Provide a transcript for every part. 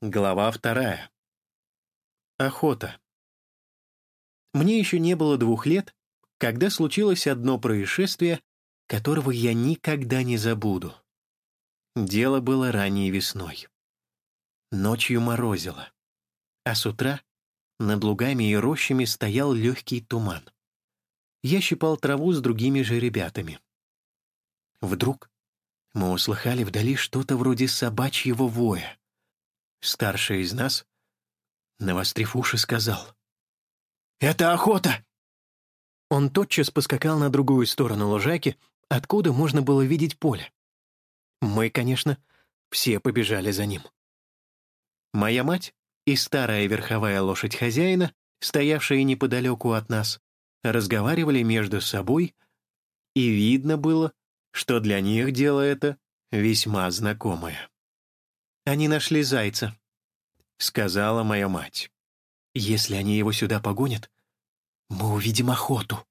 Глава вторая. Охота. Мне еще не было двух лет, когда случилось одно происшествие, которого я никогда не забуду. Дело было ранней весной. Ночью морозило, а с утра над лугами и рощами стоял легкий туман. Я щипал траву с другими же ребятами. Вдруг мы услыхали вдали что-то вроде собачьего воя. Старший из нас, навострив уши, сказал. «Это охота!» Он тотчас поскакал на другую сторону лужайки, откуда можно было видеть поле. Мы, конечно, все побежали за ним. Моя мать и старая верховая лошадь хозяина, стоявшие неподалеку от нас, разговаривали между собой, и видно было, что для них дело это весьма знакомое. «Они нашли зайца», — сказала моя мать. «Если они его сюда погонят, мы увидим охоту».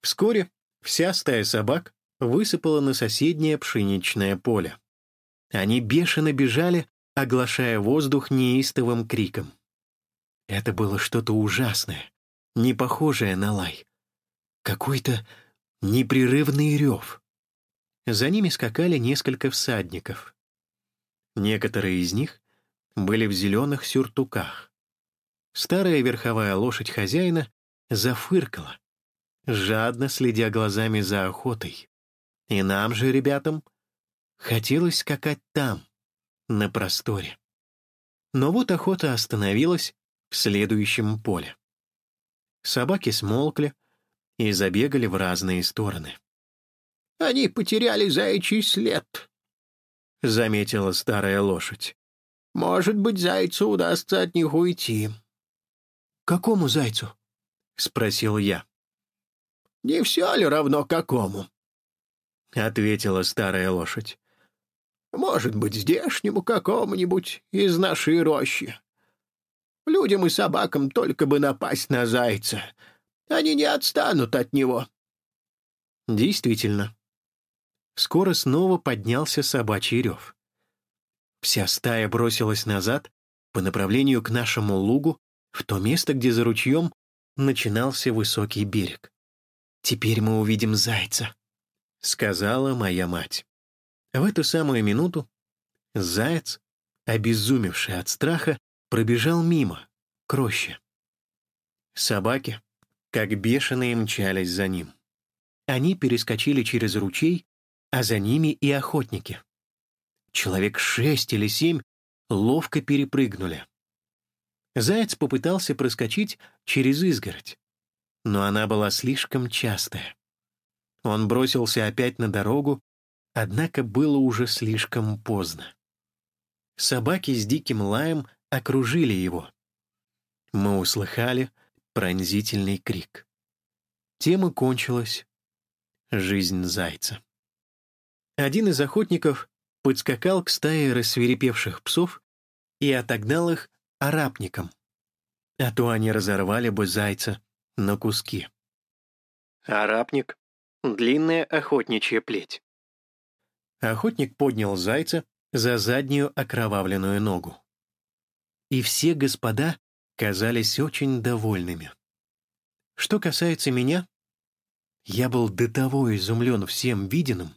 Вскоре вся стая собак высыпала на соседнее пшеничное поле. Они бешено бежали, оглашая воздух неистовым криком. Это было что-то ужасное, не похожее на лай. Какой-то непрерывный рев. За ними скакали несколько всадников. Некоторые из них были в зеленых сюртуках. Старая верховая лошадь хозяина зафыркала, жадно следя глазами за охотой. И нам же, ребятам, хотелось скакать там, на просторе. Но вот охота остановилась в следующем поле. Собаки смолкли и забегали в разные стороны. «Они потеряли заячий след», — заметила старая лошадь. «Может быть, зайцу удастся от них уйти». «Какому зайцу?» — спросил я. «Не все ли равно какому?» — ответила старая лошадь. «Может быть, здешнему какому-нибудь из нашей рощи. Людям и собакам только бы напасть на зайца. Они не отстанут от него». Действительно, Скоро снова поднялся собачий рев. Вся стая бросилась назад по направлению к нашему лугу, в то место, где за ручьем начинался высокий берег. «Теперь мы увидим зайца», — сказала моя мать. В эту самую минуту заяц, обезумевший от страха, пробежал мимо, к роще. Собаки, как бешеные, мчались за ним. Они перескочили через ручей а за ними и охотники. Человек шесть или семь ловко перепрыгнули. Заяц попытался проскочить через изгородь, но она была слишком частая. Он бросился опять на дорогу, однако было уже слишком поздно. Собаки с диким лаем окружили его. Мы услыхали пронзительный крик. Тем и кончилась жизнь зайца. Один из охотников подскакал к стае рассверепевших псов и отогнал их арапником, а то они разорвали бы зайца на куски. Арапник — длинная охотничья плеть. Охотник поднял зайца за заднюю окровавленную ногу. И все господа казались очень довольными. Что касается меня, я был до того изумлен всем виденным,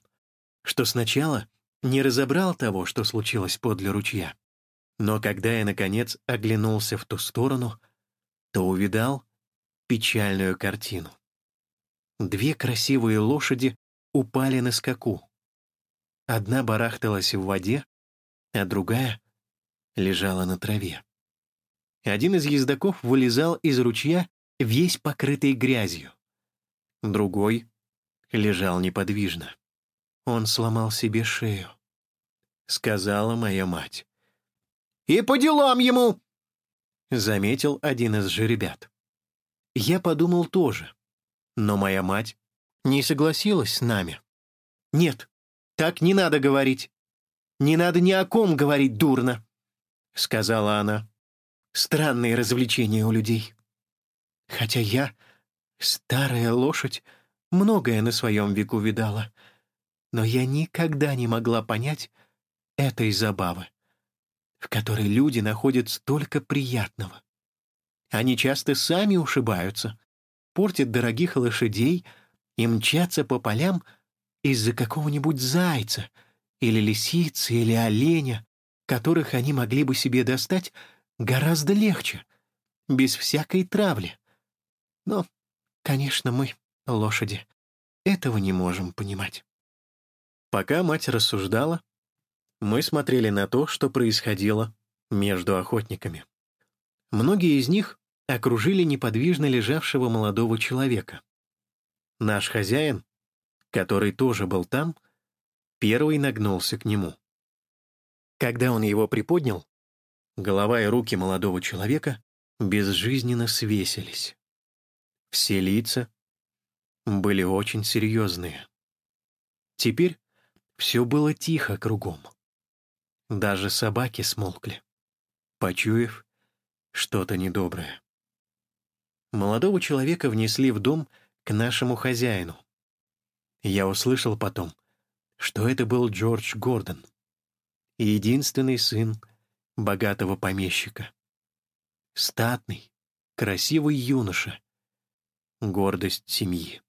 что сначала не разобрал того, что случилось подле ручья. Но когда я, наконец, оглянулся в ту сторону, то увидал печальную картину. Две красивые лошади упали на скаку. Одна барахталась в воде, а другая лежала на траве. Один из ездаков вылезал из ручья, весь покрытый грязью. Другой лежал неподвижно. Он сломал себе шею, — сказала моя мать. «И по делам ему!» — заметил один из жеребят. Я подумал тоже, но моя мать не согласилась с нами. «Нет, так не надо говорить. Не надо ни о ком говорить дурно», — сказала она. «Странные развлечения у людей. Хотя я, старая лошадь, многое на своем веку видала» но я никогда не могла понять этой забавы. в которой люди находят столько приятного. Они часто сами ушибаются, портят дорогих лошадей и мчатся по полям из-за какого-нибудь зайца или лисицы или оленя, которых они могли бы себе достать гораздо легче, без всякой травли. Но, конечно, мы, лошади, этого не можем понимать. Пока мать рассуждала, мы смотрели на то, что происходило между охотниками. Многие из них окружили неподвижно лежавшего молодого человека. Наш хозяин, который тоже был там, первый нагнулся к нему. Когда он его приподнял, голова и руки молодого человека безжизненно свесились. Все лица были очень серьезные. Теперь все было тихо кругом. Даже собаки смолкли, почуяв что-то недоброе. Молодого человека внесли в дом к нашему хозяину. Я услышал потом, что это был Джордж Гордон, единственный сын богатого помещика. Статный, красивый юноша, гордость семьи.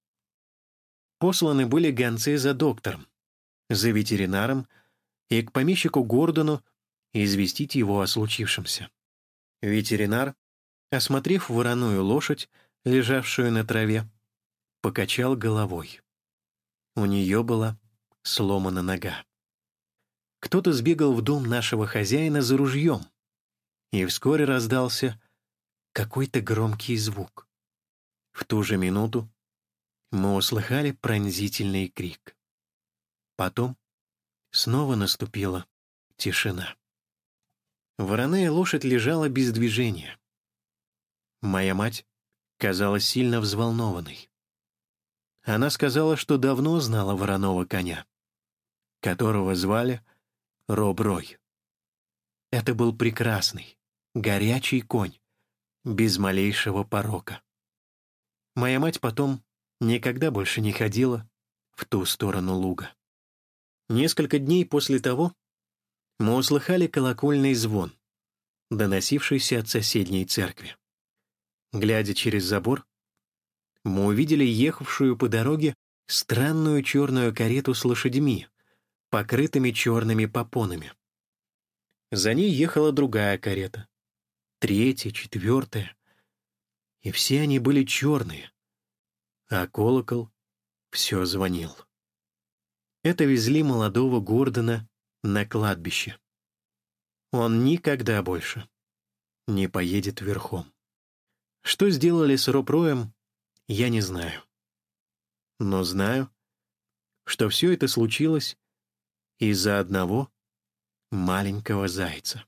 Посланы были гонцы за доктором, за ветеринаром и к помещику Гордону известить его о случившемся. Ветеринар, осмотрев вороную лошадь, лежавшую на траве, покачал головой. У нее была сломана нога. Кто-то сбегал в дом нашего хозяина за ружьем, и вскоре раздался какой-то громкий звук. В ту же минуту мы услыхали пронзительный крик. Потом снова наступила тишина. Вороная лошадь лежала без движения. Моя мать казалась сильно взволнованной. Она сказала, что давно знала вороного коня, которого звали Роб Рой. Это был прекрасный, горячий конь, без малейшего порока. Моя мать потом никогда больше не ходила в ту сторону луга. Несколько дней после того мы услыхали колокольный звон, доносившийся от соседней церкви. Глядя через забор, мы увидели ехавшую по дороге странную черную карету с лошадьми, покрытыми черными попонами. За ней ехала другая карета, третья, четвертая, и все они были черные, а колокол все звонил. Это везли молодого Гордона на кладбище. Он никогда больше не поедет верхом. Что сделали с Ропроем, я не знаю. Но знаю, что все это случилось из-за одного маленького зайца.